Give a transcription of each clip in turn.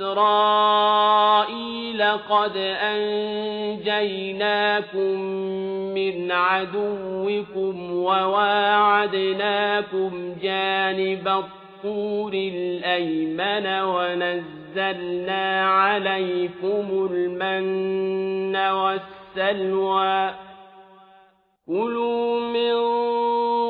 إسرائيل قد أنجيناكم من عدوكم وواعدناكم جانب الطور الأيمن ونزلنا عليكم المن والسلوى. كلوا من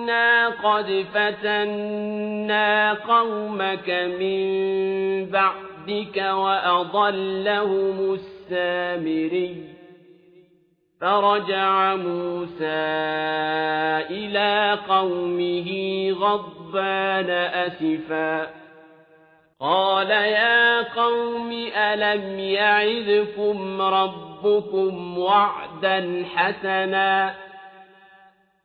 فإنا قد فتنا قومك من بعدك وأضلهم السامري فرجع موسى إلى قومه غضبان أسفا قال يا قوم ألم يعذكم ربكم وعدا حسنا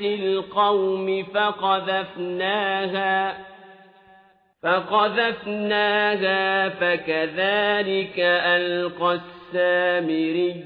القوم فقذفناها فقذفناها فكذلك ألقى السامري